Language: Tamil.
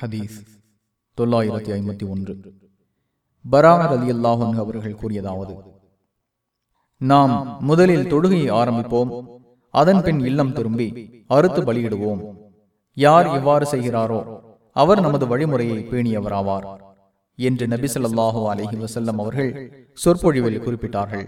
ஹதீஸ் தொள்ளாயிரத்தி ஐம்பத்தி ஒன்று. பராமர் அலி அல்லாஹன் அவர்கள் கூறியதாவது நாம் முதலில் தொழுகையை ஆரம்பிப்போம் அதன் பின் இல்லம் திரும்பி அறுத்து பலியிடுவோம். யார் இவ்வாறு செய்கிறாரோ அவர் நமது வழிமுறையை பேணியவராவார் என்று நபிசல்லாஹு அலஹி வசல்லம் அவர்கள் சொற்பொழிவில் குறிப்பிட்டார்கள்.